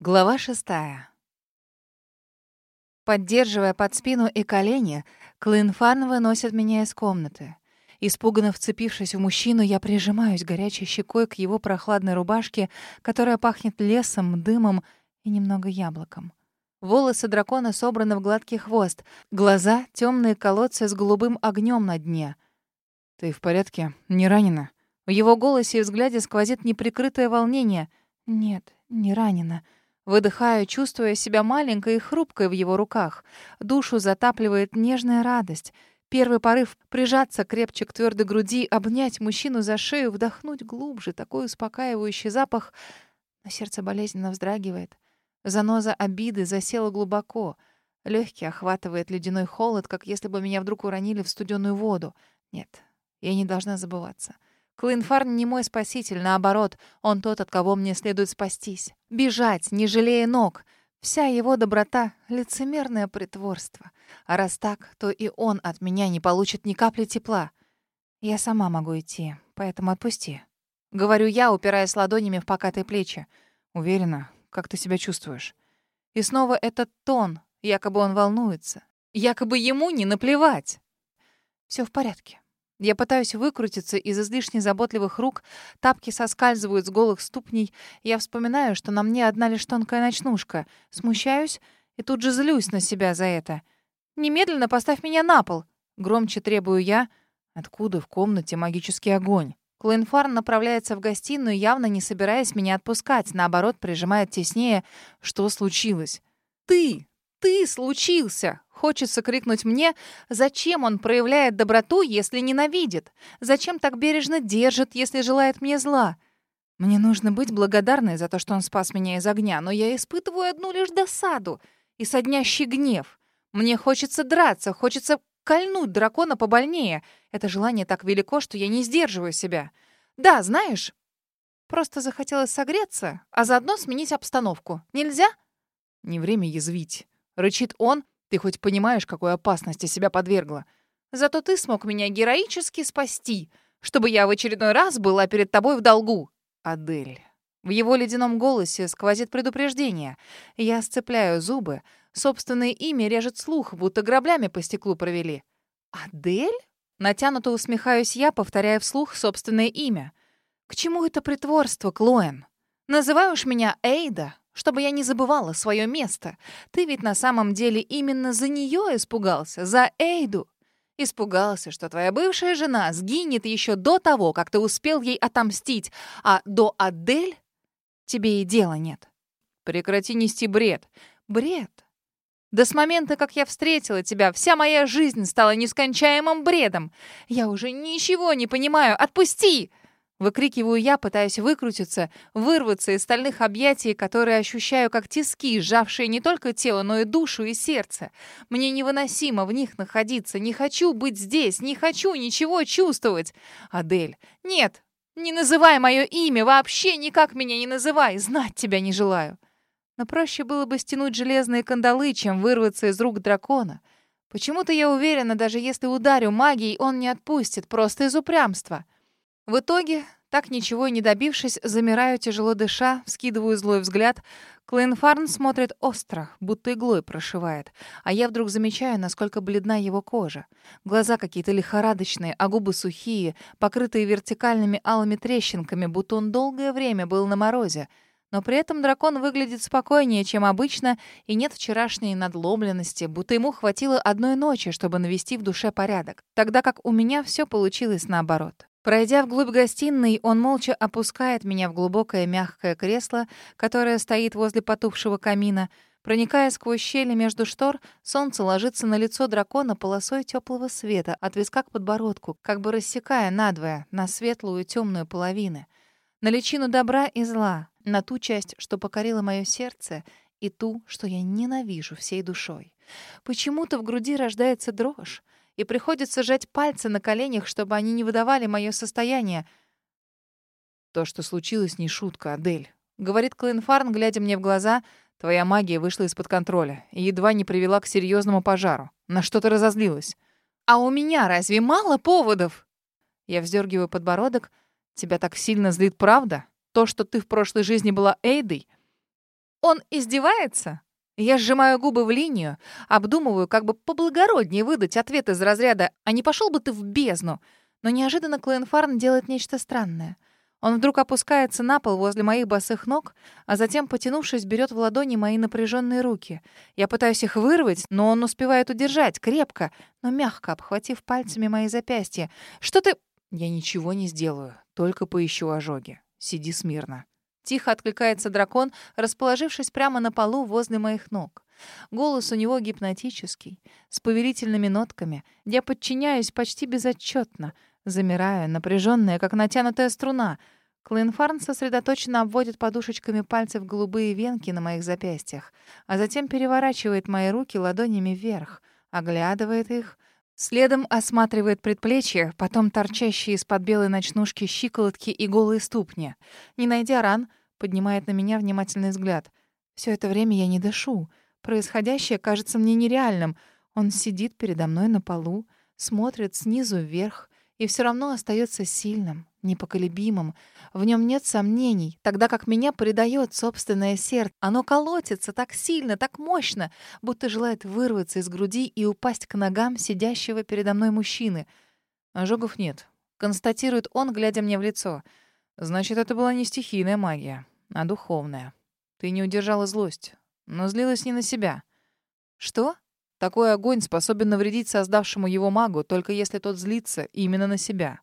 Глава шестая. Поддерживая под спину и колени, Клинфарн выносит меня из комнаты. Испуганно вцепившись в мужчину, я прижимаюсь горячей щекой к его прохладной рубашке, которая пахнет лесом, дымом и немного яблоком. Волосы дракона собраны в гладкий хвост, глаза — темные колодцы с голубым огнем на дне. «Ты в порядке? Не ранена?» В его голосе и взгляде сквозит неприкрытое волнение. «Нет, не ранена». Выдыхаю, чувствуя себя маленькой и хрупкой в его руках. Душу затапливает нежная радость. Первый порыв — прижаться крепче к твердой груди, обнять мужчину за шею, вдохнуть глубже такой успокаивающий запах. Но сердце болезненно вздрагивает. Заноза обиды засела глубоко. Легкий охватывает ледяной холод, как если бы меня вдруг уронили в студеную воду. Нет, я не должна забываться. Клинфарн не мой спаситель, наоборот, он тот, от кого мне следует спастись. Бежать, не жалея ног. Вся его доброта — лицемерное притворство. А раз так, то и он от меня не получит ни капли тепла. Я сама могу идти, поэтому отпусти. Говорю я, упираясь ладонями в покатые плечи. Уверена, как ты себя чувствуешь? И снова этот тон, якобы он волнуется. Якобы ему не наплевать. Все в порядке. Я пытаюсь выкрутиться из излишне заботливых рук, тапки соскальзывают с голых ступней. Я вспоминаю, что на мне одна лишь тонкая ночнушка. Смущаюсь и тут же злюсь на себя за это. «Немедленно поставь меня на пол!» Громче требую я. Откуда в комнате магический огонь? Клоенфарн направляется в гостиную, явно не собираясь меня отпускать. Наоборот, прижимает теснее. Что случилось? «Ты! Ты случился!» Хочется крикнуть мне, зачем он проявляет доброту, если ненавидит? Зачем так бережно держит, если желает мне зла? Мне нужно быть благодарной за то, что он спас меня из огня, но я испытываю одну лишь досаду и соднящий гнев. Мне хочется драться, хочется кольнуть дракона побольнее. Это желание так велико, что я не сдерживаю себя. Да, знаешь, просто захотелось согреться, а заодно сменить обстановку. Нельзя? Не время язвить. Рычит он, ты хоть понимаешь, какой опасности себя подвергла? Зато ты смог меня героически спасти, чтобы я в очередной раз была перед тобой в долгу. Адель. В его ледяном голосе сквозит предупреждение. Я сцепляю зубы. Собственное имя режет слух, будто граблями по стеклу провели. «Адель?» Натянуто усмехаюсь я, повторяя вслух собственное имя. «К чему это притворство, Клоэн? Называй уж меня Эйда, чтобы я не забывала свое место. Ты ведь на самом деле именно за нее испугался, за Эйду. Испугался, что твоя бывшая жена сгинет еще до того, как ты успел ей отомстить, а до Адель тебе и дела нет. Прекрати нести бред. Бред? Да с момента, как я встретила тебя, вся моя жизнь стала нескончаемым бредом. Я уже ничего не понимаю. Отпусти!» Выкрикиваю я, пытаясь выкрутиться, вырваться из стальных объятий, которые ощущаю как тиски, сжавшие не только тело, но и душу и сердце. Мне невыносимо в них находиться. Не хочу быть здесь, не хочу ничего чувствовать. Адель, нет, не называй мое имя, вообще никак меня не называй, знать тебя не желаю. Но проще было бы стянуть железные кандалы, чем вырваться из рук дракона. Почему-то я уверена, даже если ударю магией, он не отпустит, просто из упрямства. В итоге, так ничего и не добившись, замираю, тяжело дыша, вскидываю злой взгляд. Клейнфарн смотрит остро, будто иглой прошивает. А я вдруг замечаю, насколько бледна его кожа. Глаза какие-то лихорадочные, а губы сухие, покрытые вертикальными алыми трещинками, будто он долгое время был на морозе. Но при этом дракон выглядит спокойнее, чем обычно, и нет вчерашней надломленности, будто ему хватило одной ночи, чтобы навести в душе порядок. Тогда как у меня все получилось наоборот. Пройдя вглубь гостиной, он молча опускает меня в глубокое мягкое кресло, которое стоит возле потухшего камина. Проникая сквозь щели между штор, солнце ложится на лицо дракона полосой теплого света, от виска к подбородку, как бы рассекая надвое, на светлую темную половины. На личину добра и зла, на ту часть, что покорила мое сердце, и ту, что я ненавижу всей душой. Почему-то в груди рождается дрожь и приходится сжать пальцы на коленях, чтобы они не выдавали мое состояние. «То, что случилось, не шутка, Адель», — говорит Клинфарн, глядя мне в глаза. «Твоя магия вышла из-под контроля и едва не привела к серьезному пожару. На что ты разозлилась?» «А у меня разве мало поводов?» Я вздергиваю подбородок. «Тебя так сильно злит правда? То, что ты в прошлой жизни была Эйдой?» Он издевается? Я сжимаю губы в линию, обдумываю, как бы поблагороднее выдать ответ из разряда «А не пошел бы ты в бездну?» Но неожиданно Клоенфарн делает нечто странное. Он вдруг опускается на пол возле моих босых ног, а затем, потянувшись, берет в ладони мои напряженные руки. Я пытаюсь их вырвать, но он успевает удержать, крепко, но мягко, обхватив пальцами мои запястья. «Что ты...» «Я ничего не сделаю, только поищу ожоги. Сиди смирно». Тихо откликается дракон, расположившись прямо на полу возле моих ног. Голос у него гипнотический, с повелительными нотками. Я подчиняюсь почти безотчетно, замирая, напряженная, как натянутая струна. Клинфарн сосредоточенно обводит подушечками пальцев голубые венки на моих запястьях, а затем переворачивает мои руки ладонями вверх, оглядывает их, Следом осматривает предплечья, потом торчащие из-под белой ночнушки щиколотки и голые ступни. Не найдя ран, поднимает на меня внимательный взгляд. Все это время я не дышу. Происходящее кажется мне нереальным. Он сидит передо мной на полу, смотрит снизу вверх и все равно остается сильным, непоколебимым. В нем нет сомнений, тогда как меня предает собственное сердце. Оно колотится так сильно, так мощно, будто желает вырваться из груди и упасть к ногам сидящего передо мной мужчины. Ожогов нет, констатирует он, глядя мне в лицо. Значит, это была не стихийная магия, а духовная. Ты не удержала злость, но злилась не на себя. Что? Такой огонь способен навредить создавшему его магу, только если тот злится именно на себя.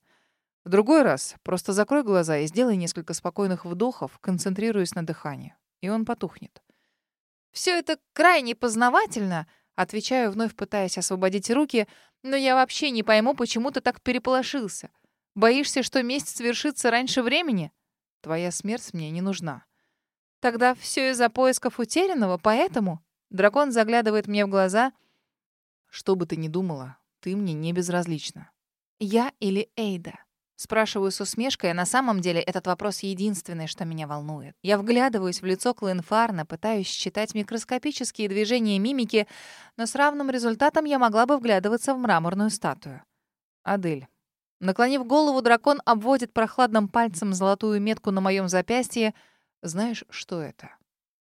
В другой раз просто закрой глаза и сделай несколько спокойных вдохов, концентрируясь на дыхании, и он потухнет. Все это крайне познавательно, отвечаю, вновь пытаясь освободить руки, но я вообще не пойму, почему ты так переполошился. Боишься, что месть свершится раньше времени? Твоя смерть мне не нужна. Тогда все из-за поисков утерянного, поэтому дракон заглядывает мне в глаза. Что бы ты ни думала, ты мне не безразлична. Я или Эйда? Спрашиваю с усмешкой, а на самом деле этот вопрос единственный, что меня волнует. Я вглядываюсь в лицо Клинфарна, пытаюсь считать микроскопические движения мимики, но с равным результатом я могла бы вглядываться в мраморную статую. Адель, Наклонив голову, дракон обводит прохладным пальцем золотую метку на моем запястье. Знаешь, что это?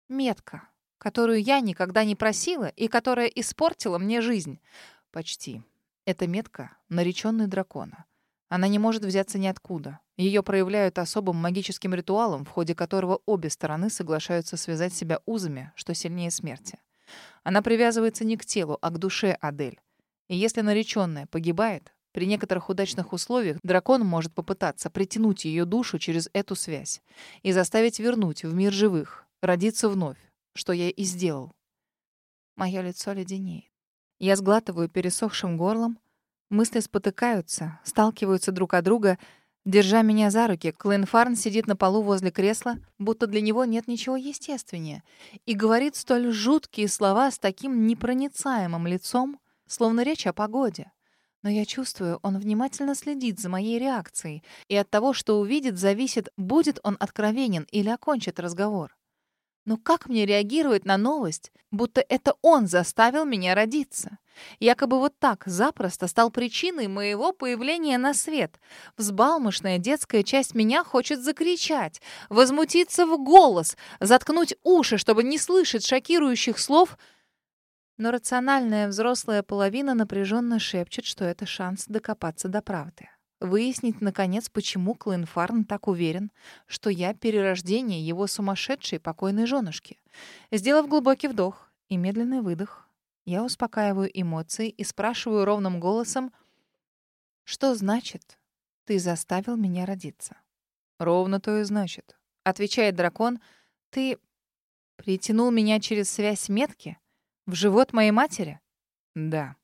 Метка, которую я никогда не просила и которая испортила мне жизнь. Почти. Это метка, нареченный дракона. Она не может взяться ниоткуда. Ее проявляют особым магическим ритуалом, в ходе которого обе стороны соглашаются связать себя узами, что сильнее смерти. Она привязывается не к телу, а к душе Адель. И если нареченная погибает, при некоторых удачных условиях дракон может попытаться притянуть ее душу через эту связь и заставить вернуть в мир живых, родиться вновь, что я и сделал. Мое лицо леденеет. Я сглатываю пересохшим горлом, мысли спотыкаются, сталкиваются друг от друга, Держа меня за руки, Клинфарн сидит на полу возле кресла, будто для него нет ничего естественнее, и говорит столь жуткие слова с таким непроницаемым лицом, словно речь о погоде. Но я чувствую, он внимательно следит за моей реакцией, и от того, что увидит, зависит, будет он откровенен или окончит разговор. Но как мне реагировать на новость, будто это он заставил меня родиться? Якобы вот так запросто стал причиной моего появления на свет. Взбалмошная детская часть меня хочет закричать, возмутиться в голос, заткнуть уши, чтобы не слышать шокирующих слов — но рациональная взрослая половина напряженно шепчет, что это шанс докопаться до правды. Выяснить, наконец, почему Клинфарн так уверен, что я перерождение его сумасшедшей покойной женушки. Сделав глубокий вдох и медленный выдох, я успокаиваю эмоции и спрашиваю ровным голосом, «Что значит, ты заставил меня родиться?» «Ровно то и значит», — отвечает дракон, «ты притянул меня через связь метки?» В живот моей матери? Да.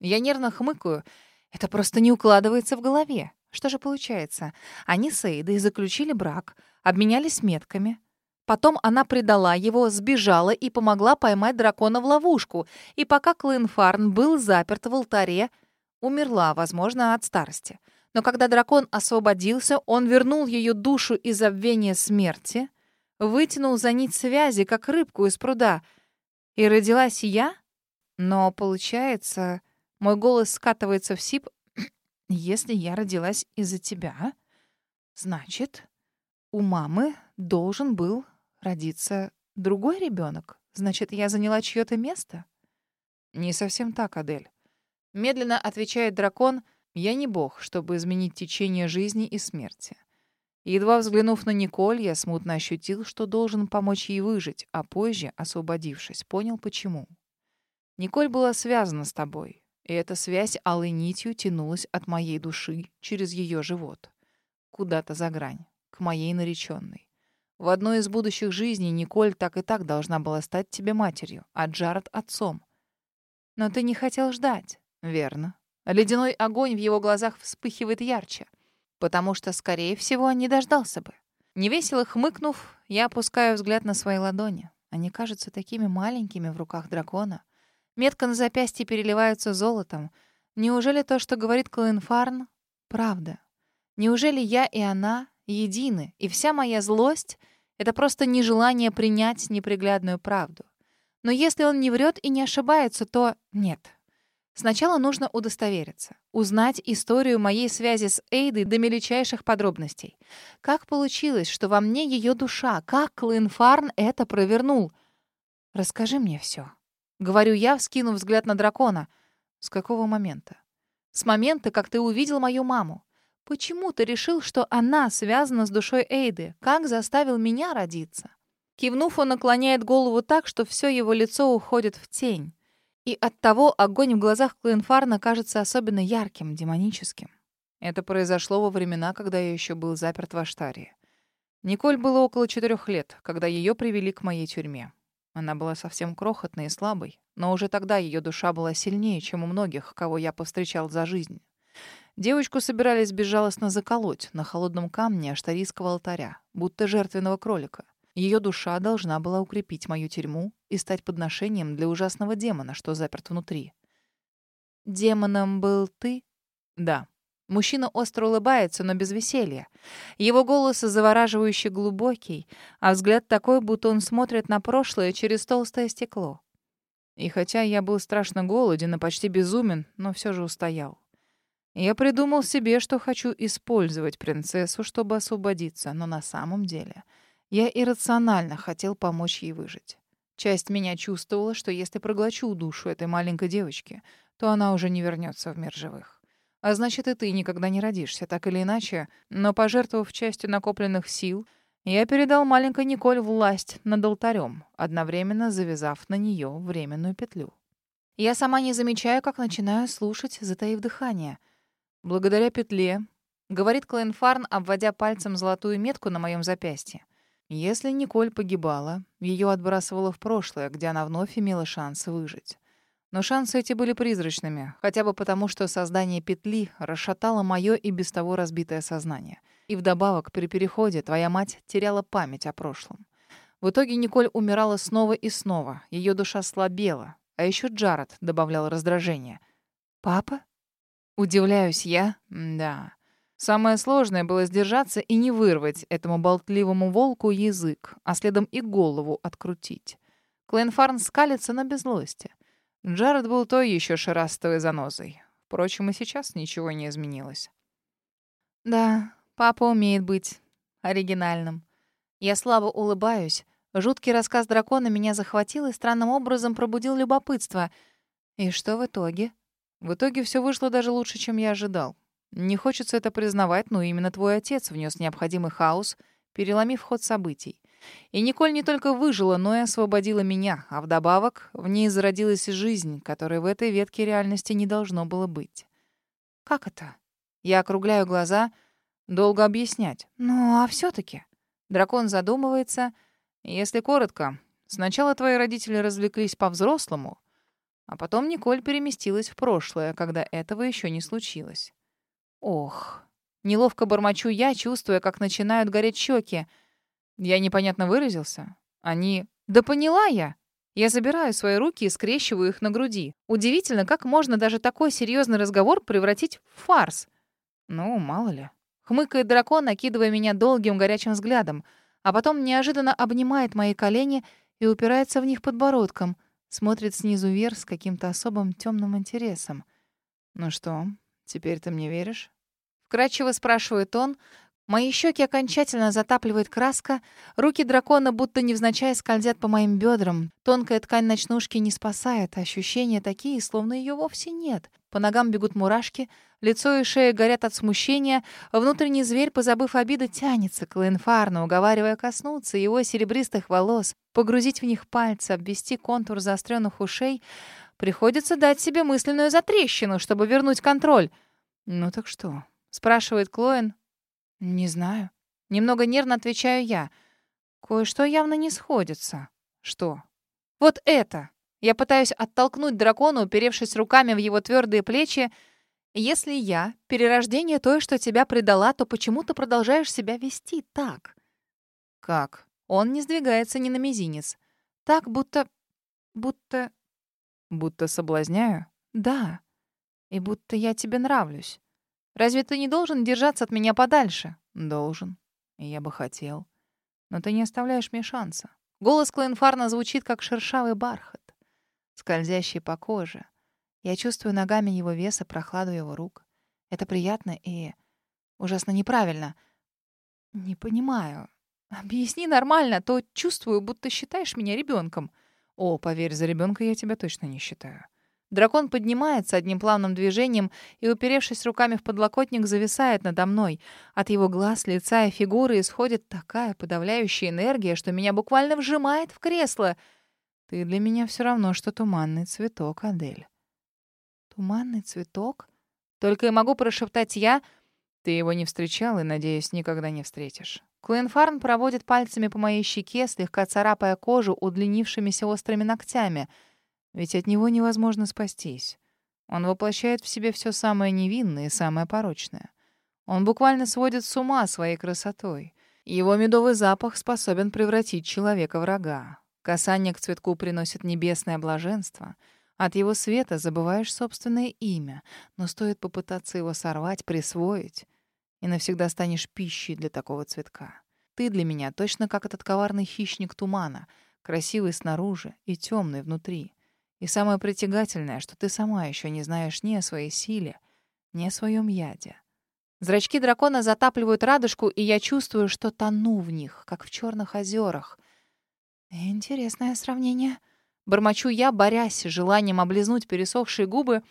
Я нервно хмыкаю. Это просто не укладывается в голове. Что же получается? Они с Эйдой заключили брак, обменялись метками. Потом она предала его, сбежала и помогла поймать дракона в ловушку. И пока Клинфарн был заперт в алтаре, умерла, возможно, от старости. Но когда дракон освободился, он вернул ее душу из забвения смерти, вытянул за нить связи, как рыбку из пруда — и родилась я? Но получается, мой голос скатывается в сип. Если я родилась из-за тебя, значит, у мамы должен был родиться другой ребенок? Значит, я заняла чье-то место? Не совсем так, Адель. Медленно отвечает дракон, я не бог, чтобы изменить течение жизни и смерти. Едва взглянув на Николь, я смутно ощутил, что должен помочь ей выжить, а позже, освободившись, понял, почему. Николь была связана с тобой, и эта связь алой нитью тянулась от моей души через ее живот. Куда-то за грань, к моей нареченной. В одной из будущих жизней Николь так и так должна была стать тебе матерью, а Джаред — отцом. Но ты не хотел ждать. Верно. Ледяной огонь в его глазах вспыхивает ярче потому что, скорее всего, не дождался бы. Невесело хмыкнув, я опускаю взгляд на свои ладони. Они кажутся такими маленькими в руках дракона. Метка на запястье переливается золотом. Неужели то, что говорит Клоенфарн, правда? Неужели я и она едины, и вся моя злость — это просто нежелание принять неприглядную правду? Но если он не врет и не ошибается, то нет, Сначала нужно удостовериться, узнать историю моей связи с Эйдой до мельчайших подробностей. Как получилось, что во мне ее душа? Как Клинфарн это провернул? Расскажи мне все. Говорю я, вскинув взгляд на дракона. С какого момента? С момента, как ты увидел мою маму. Почему ты решил, что она связана с душой Эйды? Как заставил меня родиться? Кивнув, он наклоняет голову так, что все его лицо уходит в тень. И оттого огонь в глазах Клоенфарна кажется особенно ярким, демоническим. Это произошло во времена, когда я еще был заперт в Аштарии. Николь было около четырех лет, когда ее привели к моей тюрьме. Она была совсем крохотной и слабой, но уже тогда ее душа была сильнее, чем у многих, кого я повстречал за жизнь. Девочку собирались безжалостно заколоть на холодном камне аштарийского алтаря, будто жертвенного кролика. Ее душа должна была укрепить мою тюрьму и стать подношением для ужасного демона, что заперт внутри. «Демоном был ты?» «Да». Мужчина остро улыбается, но без веселья. Его голос завораживающе глубокий, а взгляд такой, будто он смотрит на прошлое через толстое стекло. И хотя я был страшно голоден и почти безумен, но все же устоял. Я придумал себе, что хочу использовать принцессу, чтобы освободиться, но на самом деле я иррационально хотел помочь ей выжить. Часть меня чувствовала, что если проглочу душу этой маленькой девочки, то она уже не вернется в мир живых. А значит, и ты никогда не родишься, так или иначе. Но, пожертвовав частью накопленных сил, я передал маленькой Николь власть над алтарем, одновременно завязав на нее временную петлю. Я сама не замечаю, как начинаю слушать, затаив дыхание. Благодаря петле, говорит Клейнфарн, обводя пальцем золотую метку на моем запястье. Если Николь погибала, ее отбрасывало в прошлое, где она вновь имела шанс выжить. Но шансы эти были призрачными, хотя бы потому, что создание петли расшатало мое и без того разбитое сознание. И вдобавок, при переходе твоя мать теряла память о прошлом. В итоге Николь умирала снова и снова, ее душа слабела, а еще Джаред добавлял раздражение. «Папа?» Удивляюсь я. Да. Самое сложное было сдержаться и не вырвать этому болтливому волку язык, а следом и голову открутить. Клейнфарн скалится на беззлости. Джаред был той еще шерастовой занозой. Впрочем, и сейчас ничего не изменилось. Да, папа умеет быть оригинальным. Я слабо улыбаюсь. Жуткий рассказ дракона меня захватил и странным образом пробудил любопытство. И что в итоге? В итоге все вышло даже лучше, чем я ожидал. Не хочется это признавать, но именно твой отец внес необходимый хаос, переломив ход событий. И Николь не только выжила, но и освободила меня, а вдобавок в ней зародилась жизнь, которой в этой ветке реальности не должно было быть. Как это? Я округляю глаза, долго объяснять. Ну, а все таки Дракон задумывается. Если коротко, сначала твои родители развлеклись по-взрослому, а потом Николь переместилась в прошлое, когда этого еще не случилось. Ох. Неловко бормочу я, чувствуя, как начинают гореть щеки. Я непонятно выразился. Они... Да поняла я. Я забираю свои руки и скрещиваю их на груди. Удивительно, как можно даже такой серьезный разговор превратить в фарс. Ну, мало ли. Хмыкает дракон, накидывая меня долгим горячим взглядом, а потом неожиданно обнимает мои колени и упирается в них подбородком, смотрит снизу вверх с каким-то особым темным интересом. Ну что, Теперь ты мне веришь? Вкратчиво спрашивает он, Мои щеки окончательно затапливает краска, руки дракона будто невзначай скользят по моим бедрам. Тонкая ткань ночнушки не спасает, ощущения такие, словно ее вовсе нет. По ногам бегут мурашки, лицо и шея горят от смущения, внутренний зверь, позабыв обиды, тянется к Лэнфарну, уговаривая коснуться его серебристых волос, погрузить в них пальцы, обвести контур заостренных ушей. Приходится дать себе мысленную затрещину, чтобы вернуть контроль. «Ну так что?» — спрашивает Клоэн, «Не знаю». Немного нервно отвечаю я. Кое-что явно не сходится. Что? Вот это! Я пытаюсь оттолкнуть дракона, уперевшись руками в его твердые плечи. Если я — перерождение той, что тебя предала, то почему ты продолжаешь себя вести так? Как? Он не сдвигается ни на мизинец. Так, будто... будто... Будто соблазняю? Да. И будто я тебе нравлюсь. Разве ты не должен держаться от меня подальше? Должен. Я бы хотел. Но ты не оставляешь мне шанса. Голос Клоенфарна звучит, как шершавый бархат, скользящий по коже. Я чувствую ногами его веса, прохладу его рук. Это приятно и ужасно неправильно. Не понимаю. Объясни нормально, а то чувствую, будто считаешь меня ребенком. О, поверь, за ребенка я тебя точно не считаю. Дракон поднимается одним плавным движением и, уперевшись руками в подлокотник, зависает надо мной. От его глаз, лица и фигуры исходит такая подавляющая энергия, что меня буквально вжимает в кресло. Ты для меня все равно, что туманный цветок, Адель. Туманный цветок? Только и могу прошептать я. Ты его не встречал и, надеюсь, никогда не встретишь. Клоенфарн проводит пальцами по моей щеке, слегка царапая кожу удлинившимися острыми ногтями — ведь от него невозможно спастись. Он воплощает в себе все самое невинное и самое порочное. Он буквально сводит с ума своей красотой. Его медовый запах способен превратить человека в врага. Касание к цветку приносит небесное блаженство. От его света забываешь собственное имя, но стоит попытаться его сорвать, присвоить, и навсегда станешь пищей для такого цветка. Ты для меня точно как этот коварный хищник тумана, красивый снаружи и темный внутри. И самое притягательное, что ты сама еще не знаешь ни о своей силе, ни о своем яде. Зрачки дракона затапливают радужку, и я чувствую, что тону в них, как в черных озерах. Интересное сравнение. Бормочу я, борясь желанием облизнуть пересохшие губы.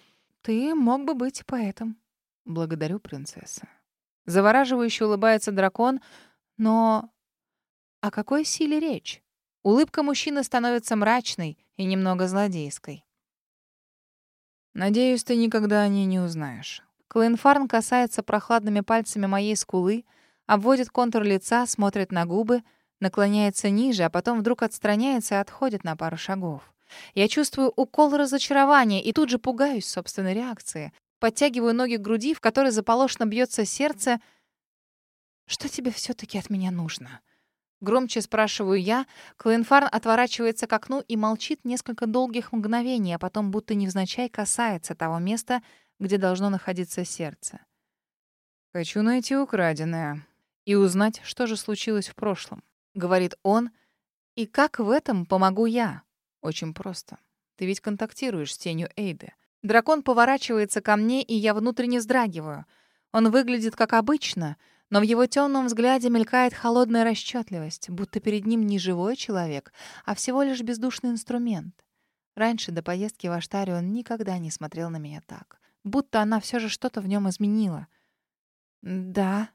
Ты мог бы быть поэтом. Благодарю, принцесса. Завораживающе улыбается дракон, но о какой силе речь? Улыбка мужчины становится мрачной и немного злодейской. «Надеюсь, ты никогда о ней не узнаешь». Клоенфарн касается прохладными пальцами моей скулы, обводит контур лица, смотрит на губы, наклоняется ниже, а потом вдруг отстраняется и отходит на пару шагов. Я чувствую укол разочарования и тут же пугаюсь собственной реакции. Подтягиваю ноги к груди, в которой заполошно бьется сердце. «Что тебе все таки от меня нужно?» Громче спрашиваю я. Клоенфарн отворачивается к окну и молчит несколько долгих мгновений, а потом будто невзначай касается того места, где должно находиться сердце. «Хочу найти украденное и узнать, что же случилось в прошлом», — говорит он. «И как в этом помогу я?» «Очень просто. Ты ведь контактируешь с тенью Эйды». Дракон поворачивается ко мне, и я внутренне вздрагиваю. Он выглядит как обычно — но в его темном взгляде мелькает холодная расчетливость, будто перед ним не живой человек, а всего лишь бездушный инструмент. Раньше, до поездки в Аштари, он никогда не смотрел на меня так. Будто она все же что-то в нем изменила. «Да».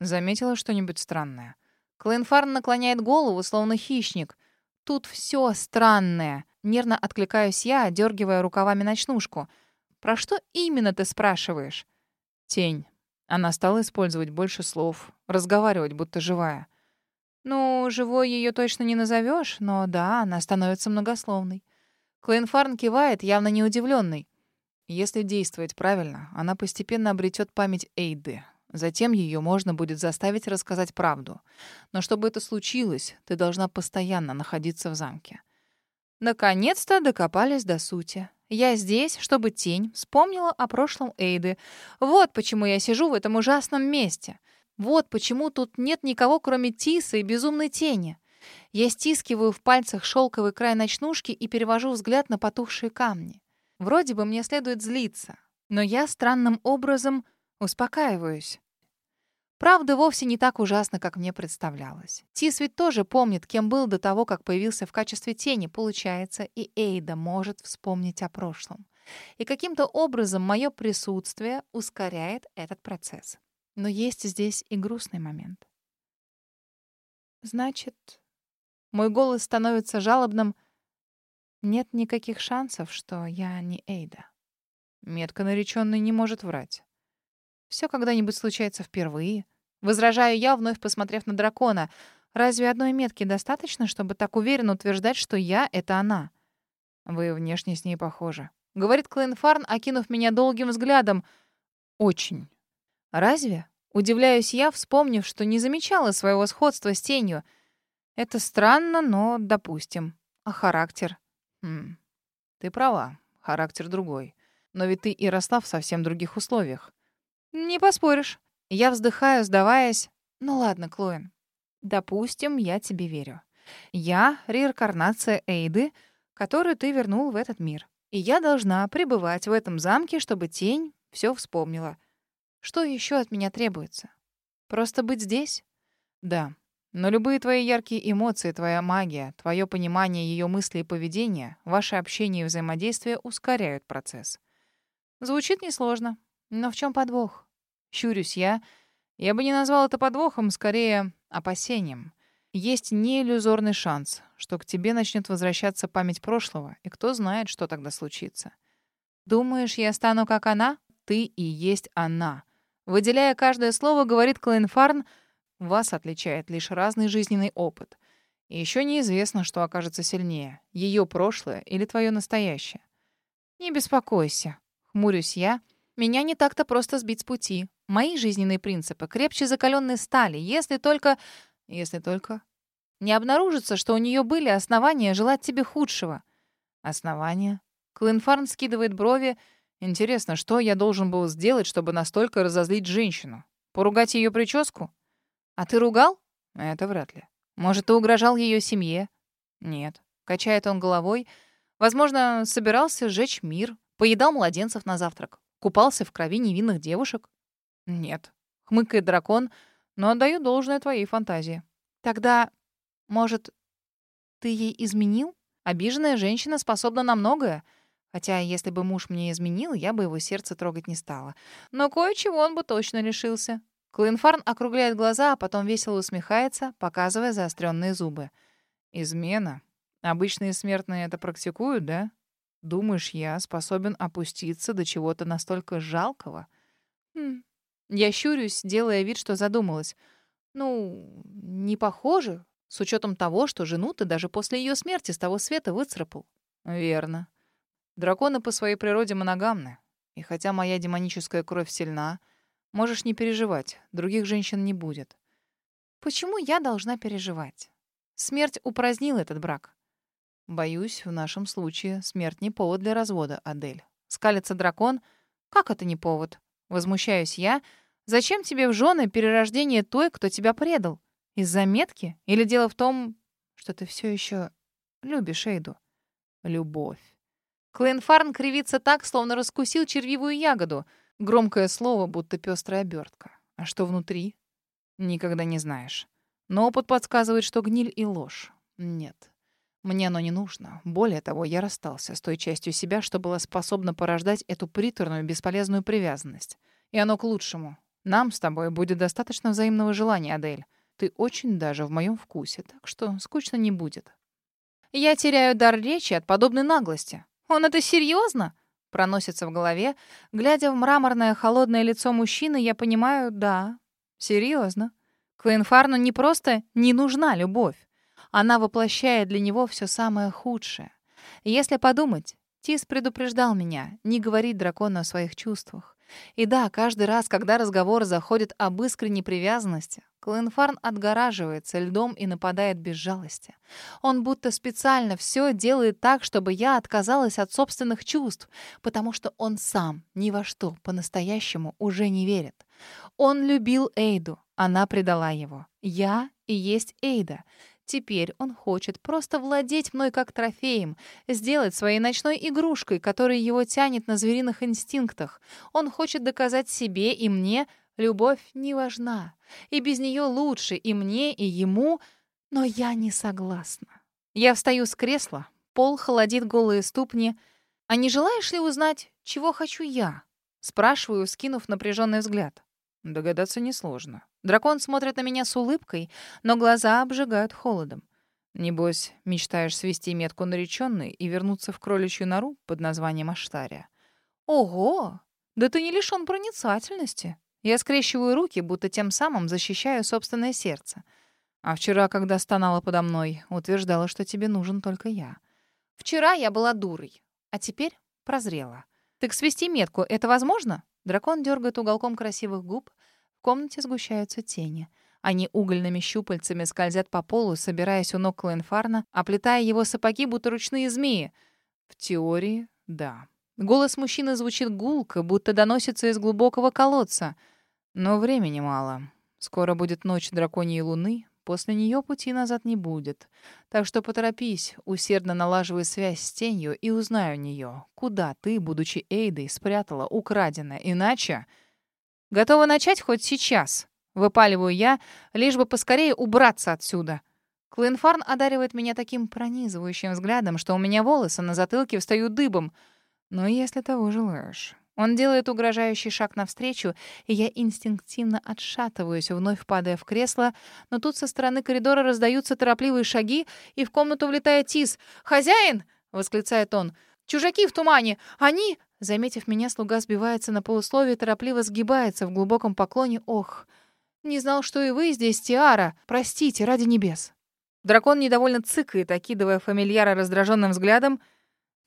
Заметила что-нибудь странное. Клейнфарн наклоняет голову, словно хищник. «Тут все странное». Нервно откликаюсь я, дергивая рукавами ночнушку. «Про что именно ты спрашиваешь?» «Тень». Она стала использовать больше слов, разговаривать, будто живая. Ну, живой ее точно не назовешь, но да, она становится многословной. Клейнфарн кивает, явно не удивленный. Если действовать правильно, она постепенно обретет память Эйды. Затем ее можно будет заставить рассказать правду. Но чтобы это случилось, ты должна постоянно находиться в замке. Наконец-то докопались до сути. Я здесь, чтобы тень вспомнила о прошлом Эйды. Вот почему я сижу в этом ужасном месте. Вот почему тут нет никого, кроме Тиса и безумной тени. Я стискиваю в пальцах шелковый край ночнушки и перевожу взгляд на потухшие камни. Вроде бы мне следует злиться, но я странным образом успокаиваюсь. Правда, вовсе не так ужасно, как мне представлялось. Тис ведь тоже помнит, кем был до того, как появился в качестве тени. Получается, и Эйда может вспомнить о прошлом. И каким-то образом мое присутствие ускоряет этот процесс. Но есть здесь и грустный момент. Значит, мой голос становится жалобным. Нет никаких шансов, что я не Эйда. Метко нареченный не может врать. Все когда-нибудь случается впервые. Возражаю я, вновь посмотрев на дракона. Разве одной метки достаточно, чтобы так уверенно утверждать, что я — это она? Вы внешне с ней похожи. Говорит Клейнфарн, окинув меня долгим взглядом. Очень. Разве? Удивляюсь я, вспомнив, что не замечала своего сходства с тенью. Это странно, но допустим. А характер? Хм. Ты права, характер другой. Но ведь ты и росла в совсем других условиях. Не поспоришь. Я вздыхаю, сдаваясь. Ну ладно, Клоин. Допустим, я тебе верю. Я — реинкарнация Эйды, которую ты вернул в этот мир. И я должна пребывать в этом замке, чтобы тень все вспомнила. Что еще от меня требуется? Просто быть здесь? Да. Но любые твои яркие эмоции, твоя магия, твое понимание ее мыслей и поведения, ваше общение и взаимодействие ускоряют процесс. Звучит несложно. Но в чем подвох? Щурюсь я. Я бы не назвал это подвохом, скорее опасением. Есть неиллюзорный шанс, что к тебе начнет возвращаться память прошлого, и кто знает, что тогда случится. Думаешь, я стану как она? Ты и есть она. Выделяя каждое слово, говорит Клейнфарн, вас отличает лишь разный жизненный опыт. И еще неизвестно, что окажется сильнее, ее прошлое или твое настоящее. Не беспокойся, хмурюсь я. Меня не так-то просто сбить с пути. Мои жизненные принципы крепче закаленной стали, если только... Если только... Не обнаружится, что у нее были основания желать тебе худшего. Основания? Клинфарн скидывает брови, Интересно, что я должен был сделать, чтобы настолько разозлить женщину? Поругать ее прическу? А ты ругал? Это вряд ли. Может, ты угрожал ее семье? Нет. Качает он головой. Возможно, собирался сжечь мир, поедал младенцев на завтрак, купался в крови невинных девушек? Нет. Хмыкает дракон, но отдаю должное твоей фантазии. Тогда, может, ты ей изменил? Обиженная женщина способна на многое — Хотя, если бы муж мне изменил, я бы его сердце трогать не стала. Но кое-чего он бы точно лишился. Клинфарн округляет глаза, а потом весело усмехается, показывая заостренные зубы. «Измена? Обычные смертные это практикуют, да? Думаешь, я способен опуститься до чего-то настолько жалкого?» хм. Я щурюсь, делая вид, что задумалась. «Ну, не похоже, с учетом того, что жену ты даже после ее смерти с того света выцарапал». «Верно. Драконы по своей природе моногамны. И хотя моя демоническая кровь сильна, можешь не переживать, других женщин не будет. Почему я должна переживать? Смерть упразднила этот брак. Боюсь, в нашем случае смерть не повод для развода, Адель. Скалится дракон. Как это не повод? Возмущаюсь я. Зачем тебе в жены перерождение той, кто тебя предал? Из-за метки? Или дело в том, что ты все еще любишь Эйду? Любовь. Клейнфарн кривится так, словно раскусил червивую ягоду. Громкое слово, будто пестрая обертка. А что внутри? Никогда не знаешь. Но опыт подсказывает, что гниль и ложь. Нет. Мне оно не нужно. Более того, я расстался с той частью себя, что была способна порождать эту приторную, бесполезную привязанность. И оно к лучшему. Нам с тобой будет достаточно взаимного желания, Адель. Ты очень даже в моем вкусе, так что скучно не будет. Я теряю дар речи от подобной наглости. «Он это серьезно? Проносится в голове. Глядя в мраморное холодное лицо мужчины, я понимаю, да, серьезно. Клейнфарну не просто не нужна любовь. Она воплощает для него все самое худшее. Если подумать, Тис предупреждал меня не говорить дракону о своих чувствах. И да, каждый раз, когда разговор заходит об искренней привязанности, Клинфарн отгораживается льдом и нападает без жалости. Он будто специально все делает так, чтобы я отказалась от собственных чувств, потому что он сам ни во что по-настоящему уже не верит. Он любил Эйду, она предала его. Я и есть Эйда. Теперь он хочет просто владеть мной как трофеем, сделать своей ночной игрушкой, которая его тянет на звериных инстинктах. Он хочет доказать себе и мне Любовь не важна, и без нее лучше и мне, и ему, но я не согласна. Я встаю с кресла, пол холодит голые ступни. А не желаешь ли узнать, чего хочу я? Спрашиваю, скинув напряженный взгляд. Догадаться несложно. Дракон смотрит на меня с улыбкой, но глаза обжигают холодом. Небось, мечтаешь свести метку нареченной и вернуться в кроличью нору под названием Аштария. Ого! Да ты не лишён проницательности. Я скрещиваю руки, будто тем самым защищаю собственное сердце. А вчера, когда стонала подо мной, утверждала, что тебе нужен только я. Вчера я была дурой, а теперь прозрела. Так свести метку — это возможно? Дракон дергает уголком красивых губ. В комнате сгущаются тени. Они угольными щупальцами скользят по полу, собираясь у ног Клоенфарна, оплетая его сапоги, будто ручные змеи. В теории — да. Голос мужчины звучит гулко, будто доносится из глубокого колодца. Но времени мало. Скоро будет ночь драконьей луны, после нее пути назад не будет. Так что поторопись, усердно налаживай связь с тенью и узнай у нее, куда ты, будучи Эйдой, спрятала украденное. Иначе... Готова начать хоть сейчас. Выпаливаю я, лишь бы поскорее убраться отсюда. Клинфарн одаривает меня таким пронизывающим взглядом, что у меня волосы на затылке встают дыбом. Но если того желаешь... Он делает угрожающий шаг навстречу, и я инстинктивно отшатываюсь, вновь падая в кресло, но тут со стороны коридора раздаются торопливые шаги, и в комнату влетает Тис. «Хозяин!» — восклицает он. «Чужаки в тумане! Они...» Заметив меня, слуга сбивается на полусловие, торопливо сгибается в глубоком поклоне. «Ох!» Не знал, что и вы здесь, Тиара. Простите, ради небес. Дракон недовольно цыкает, окидывая фамильяра раздраженным взглядом.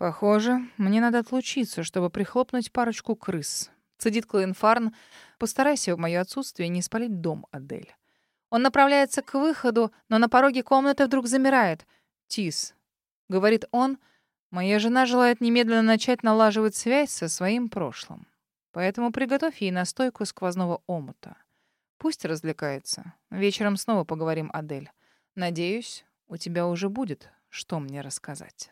Похоже, мне надо отлучиться, чтобы прихлопнуть парочку крыс. Цедит Клоенфарн. Постарайся в моё отсутствие не спалить дом, Адель. Он направляется к выходу, но на пороге комнаты вдруг замирает. «Тис», — говорит он, — «моя жена желает немедленно начать налаживать связь со своим прошлым. Поэтому приготовь ей настойку сквозного омута. Пусть развлекается. Вечером снова поговорим, Адель. Надеюсь, у тебя уже будет, что мне рассказать.